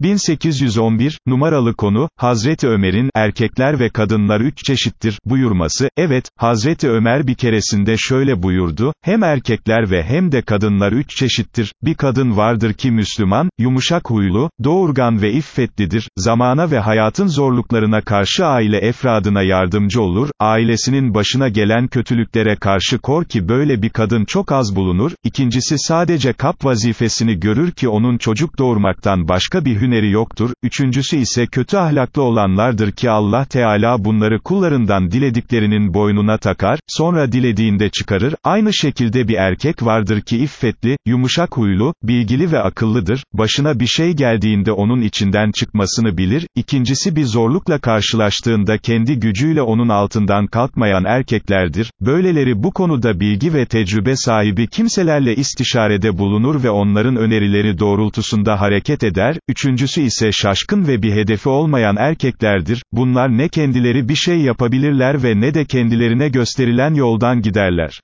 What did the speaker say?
1811, numaralı konu, Hazreti Ömer'in, erkekler ve kadınlar üç çeşittir, buyurması, evet, Hazreti Ömer bir keresinde şöyle buyurdu, hem erkekler ve hem de kadınlar üç çeşittir, bir kadın vardır ki Müslüman, yumuşak huylu, doğurgan ve iffetlidir, zamana ve hayatın zorluklarına karşı aile efradına yardımcı olur, ailesinin başına gelen kötülüklere karşı kor ki böyle bir kadın çok az bulunur, ikincisi sadece kap vazifesini görür ki onun çocuk doğurmaktan başka bir hüneri yoktur, üçüncüsü ise kötü ahlaklı olanlardır ki Allah Teala bunları kullarından dilediklerinin boynuna takar, sonra dilediğinde çıkarır, aynı şekilde bir erkek vardır ki iffetli, yumuşak huylu, bilgili ve akıllıdır, başına bir şey geldiğinde onun içinden çıkmasını bilir, ikincisi bir zorlukla karşılaştığında kendi gücüyle onun altından kalkmayan erkeklerdir, böyleleri bu konuda bilgi ve tecrübe sahibi kimselerle istişarede bulunur ve onların önerileri doğrultusunda hareket eder, üçüncüsü ise şaşkın ve bir hedefi olmayan erkeklerdir, bunlar ne kendileri bir şey yapabilirler ve ne de kendilerine gösterilen yoldan giderler.